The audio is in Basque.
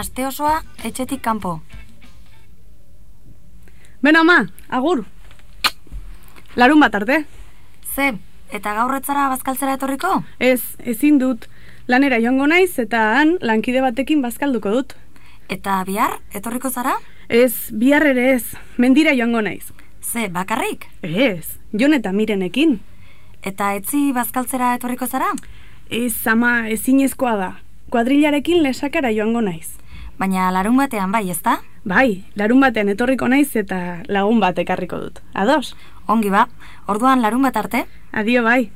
aste osoa etxetik kanpo. Beno ama, agur. Larun bat arte. Ze, eta gaurretzara bazkaltzera etorriko? Ez, ezin dut. Lanera joango naiz eta han lankide batekin bazkalduko dut. Eta bihar, etorriko zara? Ez, bihar ere ez. Mendira joango naiz. Ze, bakarrik? Ez, jon eta mirenekin. Eta etzi bazkaltzera etorriko zara? Ez, ama, ezinezkoa da. Kuadrilarekin lesakara joango naiz. Baina larun batean bai, ezta? Bai, larun batean etorriko naiz eta lagun bat ekarriko dut. Ados? Ongi ba, orduan larun bat arte? Adio bai.